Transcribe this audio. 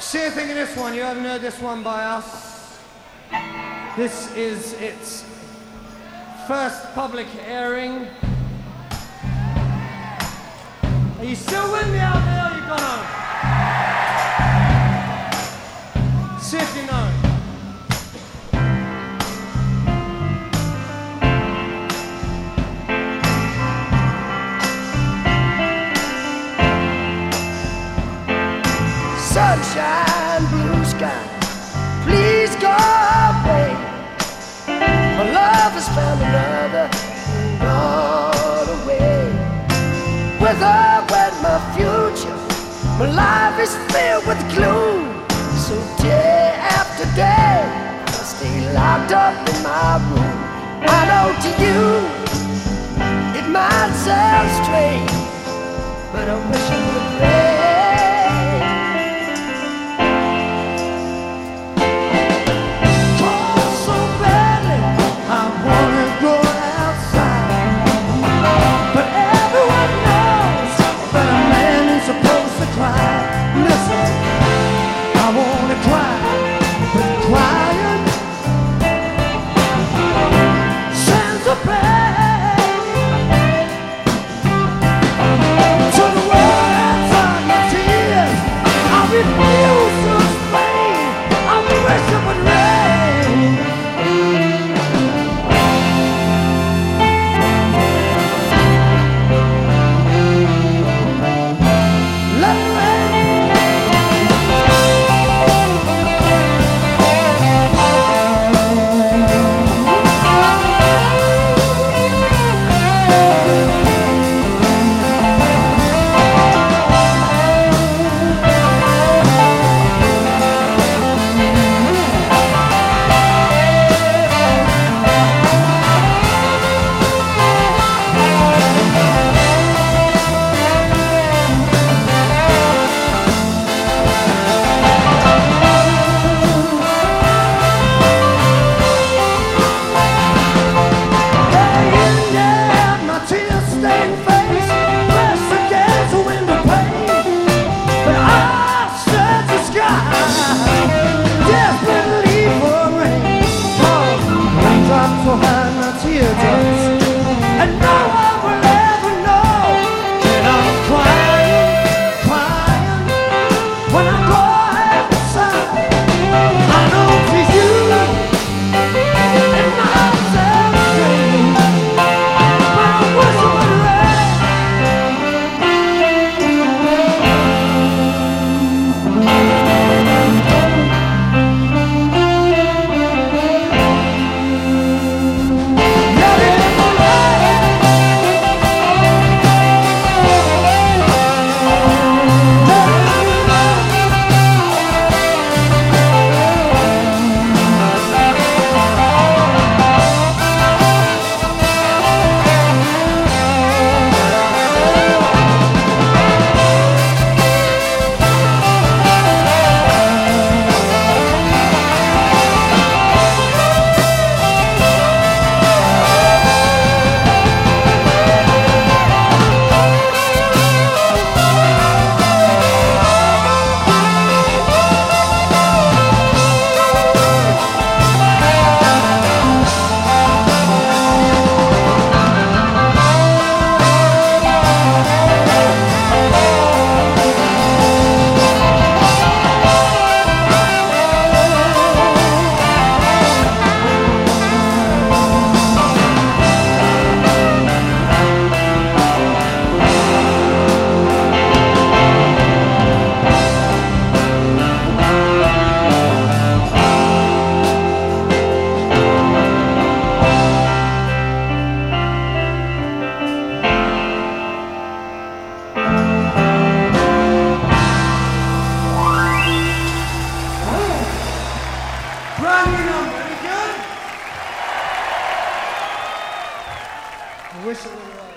See you thinking this one. You haven't heard this one by us. This is its first public airing. Are you still with me out there? You gone home? Sunshine, blue sky. Please go away. My love has found another gone away. With her went my future. My life is filled with gloom. So day after day, I stay locked up in my room. I know to you, it might sound strange, but I wish it would rain. It would have.